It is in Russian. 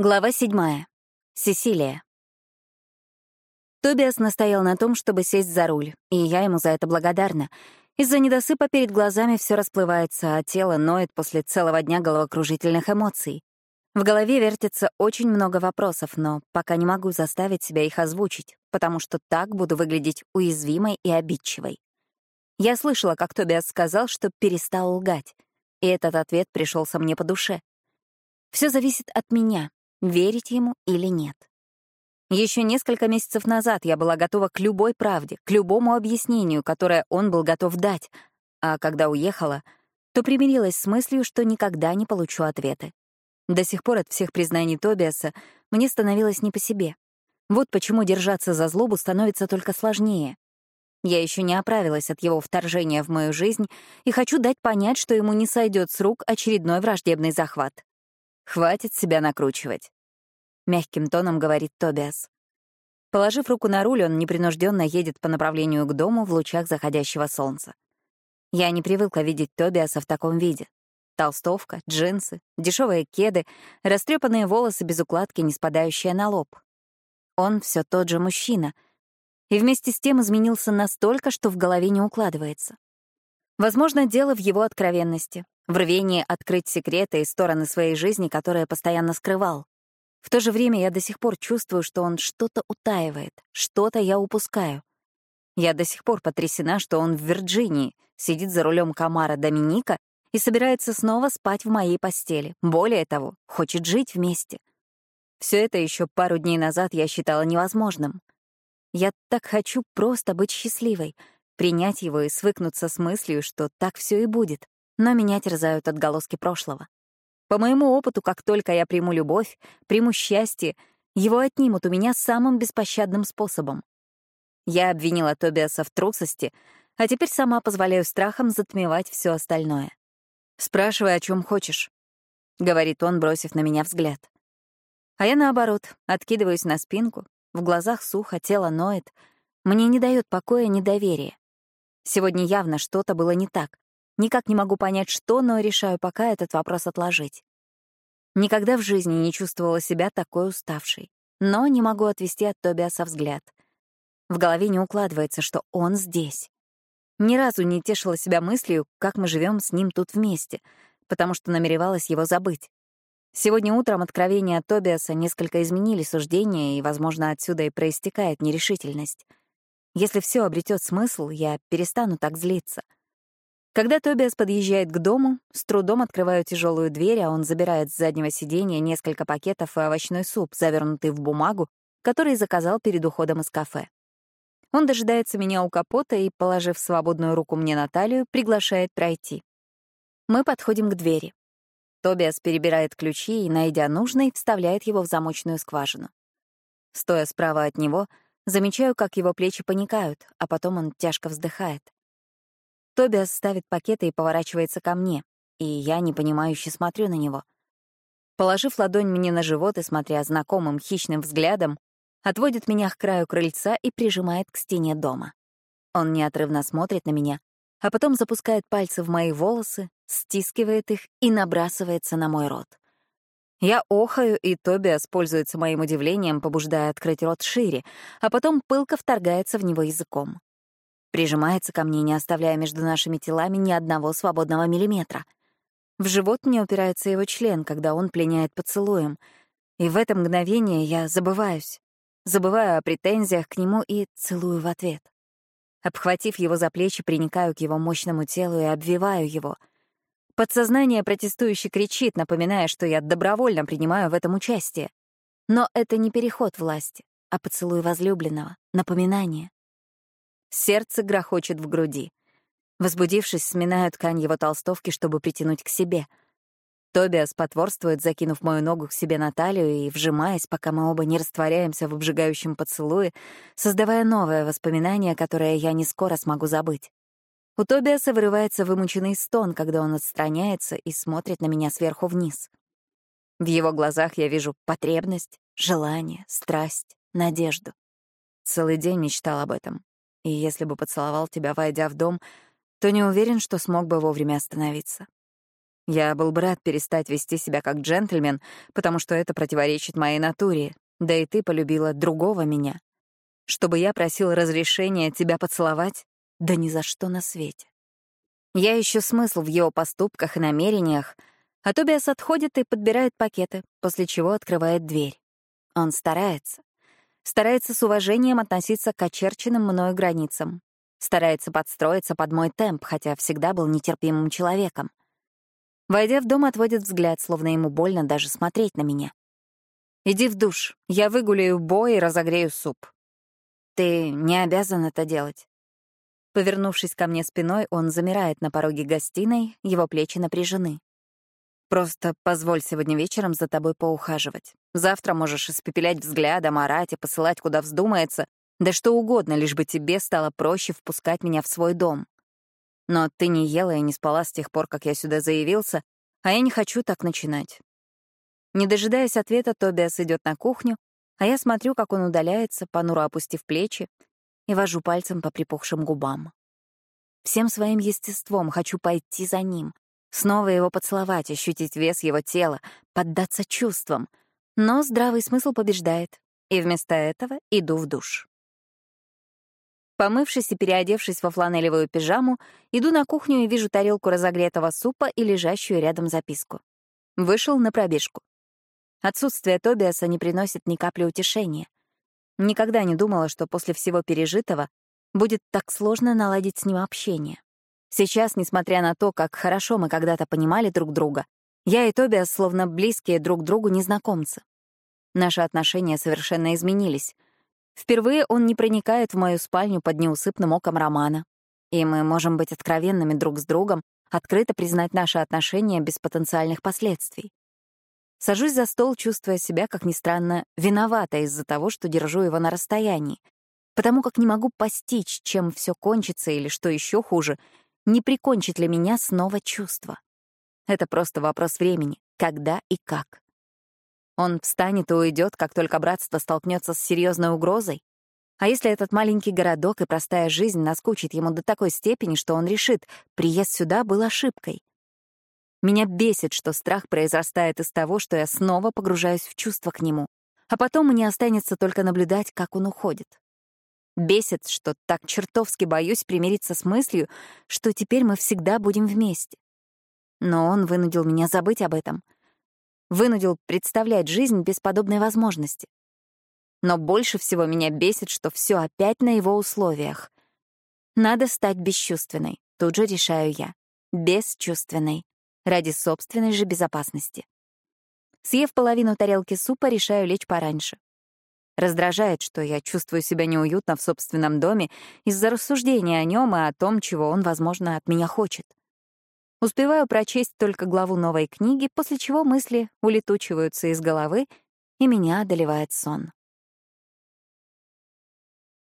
Глава седьмая. Сесилия. Тобиас настоял на том, чтобы сесть за руль, и я ему за это благодарна. Из-за недосыпа перед глазами все расплывается, а тело ноет после целого дня головокружительных эмоций. В голове вертится очень много вопросов, но пока не могу заставить себя их озвучить, потому что так буду выглядеть уязвимой и обидчивой. Я слышала, как Тобиас сказал, что перестал лгать, и этот ответ пришелся мне по душе. Все зависит от меня, верить ему или нет. Еще несколько месяцев назад я была готова к любой правде, к любому объяснению, которое он был готов дать, а когда уехала, то примирилась с мыслью, что никогда не получу ответы. До сих пор от всех признаний Тобиаса мне становилось не по себе. Вот почему держаться за злобу становится только сложнее. Я еще не оправилась от его вторжения в мою жизнь и хочу дать понять, что ему не сойдет с рук очередной враждебный захват. Хватит себя накручивать. Мягким тоном говорит Тобиас. Положив руку на руль, он непринужденно едет по направлению к дому в лучах заходящего солнца. Я не привыкла видеть Тобиаса в таком виде. Толстовка, джинсы, дешевые кеды, растрепанные волосы без укладки, не спадающие на лоб. Он все тот же мужчина. И вместе с тем изменился настолько, что в голове не укладывается. Возможно, дело в его откровенности, в рвении открыть секреты и стороны своей жизни, которые постоянно скрывал. В то же время я до сих пор чувствую, что он что-то утаивает, что-то я упускаю. Я до сих пор потрясена, что он в Вирджинии, сидит за рулем Камара Доминика и собирается снова спать в моей постели. Более того, хочет жить вместе. Все это еще пару дней назад я считала невозможным. Я так хочу просто быть счастливой, принять его и свыкнуться с мыслью, что так все и будет но меня терзают отголоски прошлого. По моему опыту, как только я приму любовь, приму счастье, его отнимут у меня самым беспощадным способом. Я обвинила Тобиаса в трусости, а теперь сама позволяю страхам затмевать все остальное. «Спрашивай, о чем хочешь», — говорит он, бросив на меня взгляд. А я, наоборот, откидываюсь на спинку, в глазах сухо, тело ноет. Мне не дает покоя недоверие. Сегодня явно что-то было не так. Никак не могу понять, что, но решаю пока этот вопрос отложить. Никогда в жизни не чувствовала себя такой уставшей. Но не могу отвести от Тобиаса взгляд. В голове не укладывается, что он здесь. Ни разу не тешила себя мыслью, как мы живем с ним тут вместе, потому что намеревалась его забыть. Сегодня утром откровения Тобиаса несколько изменили суждения, и, возможно, отсюда и проистекает нерешительность. Если все обретет смысл, я перестану так злиться — когда Тобиас подъезжает к дому, с трудом открываю тяжелую дверь, а он забирает с заднего сиденья несколько пакетов и овощной суп, завернутый в бумагу, который заказал перед уходом из кафе. Он дожидается меня у капота и, положив свободную руку мне на талию, приглашает пройти. Мы подходим к двери. Тобиас перебирает ключи и, найдя нужный, вставляет его в замочную скважину. Стоя справа от него, замечаю, как его плечи паникают, а потом он тяжко вздыхает. Тобиас ставит пакеты и поворачивается ко мне, и я непонимающе смотрю на него. Положив ладонь мне на живот и смотря знакомым хищным взглядом, отводит меня к краю крыльца и прижимает к стене дома. Он неотрывно смотрит на меня, а потом запускает пальцы в мои волосы, стискивает их и набрасывается на мой рот. Я охаю, и Тобиас пользуется моим удивлением, побуждая открыть рот шире, а потом пылко вторгается в него языком. Прижимается ко мне, не оставляя между нашими телами ни одного свободного миллиметра. В живот мне упирается его член, когда он пленяет поцелуем. И в это мгновение я забываюсь. Забываю о претензиях к нему и целую в ответ. Обхватив его за плечи, приникаю к его мощному телу и обвиваю его. Подсознание протестующе кричит, напоминая, что я добровольно принимаю в этом участие. Но это не переход власти, а поцелуй возлюбленного, напоминание. Сердце грохочет в груди. Возбудившись, сминаю ткань его толстовки, чтобы притянуть к себе. Тобиас потворствует, закинув мою ногу к себе на талию и вжимаясь, пока мы оба не растворяемся в обжигающем поцелуе, создавая новое воспоминание, которое я не скоро смогу забыть. У Тобиаса вырывается вымученный стон, когда он отстраняется и смотрит на меня сверху вниз. В его глазах я вижу потребность, желание, страсть, надежду. Целый день мечтал об этом, и если бы поцеловал тебя, войдя в дом, то не уверен, что смог бы вовремя остановиться. Я был бы рад перестать вести себя как джентльмен, потому что это противоречит моей натуре. Да и ты полюбила другого меня. Чтобы я просил разрешения тебя поцеловать? Да ни за что на свете. Я ищу смысл в его поступках и намерениях, а Тобиас отходит и подбирает пакеты, после чего открывает дверь. Он старается. Старается с уважением относиться к очерченным мною границам. Старается подстроиться под мой темп, хотя всегда был нетерпимым человеком. Войдя в дом, отводит взгляд, словно ему больно даже смотреть на меня. «Иди в душ, я выгуляю бой и разогрею суп». «Ты не обязан это делать». Повернувшись ко мне спиной, он замирает на пороге гостиной, его плечи напряжены. «Просто позволь сегодня вечером за тобой поухаживать. Завтра можешь испепелять взглядом, орать и посылать, куда вздумается, да что угодно, лишь бы тебе стало проще впускать меня в свой дом. Но ты не ела и не спала с тех пор, как я сюда заявился, а я не хочу так начинать. Не дожидаясь ответа, Тобиас идет на кухню, а я смотрю, как он удаляется, понуро опустив плечи, и вожу пальцем по припухшим губам. Всем своим естеством хочу пойти за ним, снова его поцеловать, ощутить вес его тела, поддаться чувствам. Но здравый смысл побеждает, и вместо этого иду в душ. Помывшись и переодевшись во фланелевую пижаму, иду на кухню и вижу тарелку разогретого супа и лежащую рядом записку. Вышел на пробежку. Отсутствие Тобиаса не приносит ни капли утешения. Никогда не думала, что после всего пережитого будет так сложно наладить с ним общение. Сейчас, несмотря на то, как хорошо мы когда-то понимали друг друга, я и Тобиас словно близкие друг другу незнакомцы. Наши отношения совершенно изменились — Впервые он не проникает в мою спальню под неусыпным оком Романа. И мы можем быть откровенными друг с другом, открыто признать наши отношения без потенциальных последствий. Сажусь за стол, чувствуя себя, как ни странно, виновата из-за того, что держу его на расстоянии, потому как не могу постичь, чем все кончится или, что еще хуже, не прикончит ли меня снова чувство. Это просто вопрос времени, когда и как. Он встанет и уйдет, как только братство столкнется с серьезной угрозой? А если этот маленький городок и простая жизнь наскучит ему до такой степени, что он решит, приезд сюда был ошибкой? Меня бесит, что страх произрастает из того, что я снова погружаюсь в чувства к нему, а потом мне останется только наблюдать, как он уходит. Бесит, что так чертовски боюсь примириться с мыслью, что теперь мы всегда будем вместе. Но он вынудил меня забыть об этом — вынудил представлять жизнь без подобной возможности. Но больше всего меня бесит, что все опять на его условиях. Надо стать бесчувственной, тут же решаю я. Бесчувственной. Ради собственной же безопасности. Съев половину тарелки супа, решаю лечь пораньше. Раздражает, что я чувствую себя неуютно в собственном доме из-за рассуждения о нем и о том, чего он, возможно, от меня хочет. Успеваю прочесть только главу новой книги, после чего мысли улетучиваются из головы, и меня одолевает сон.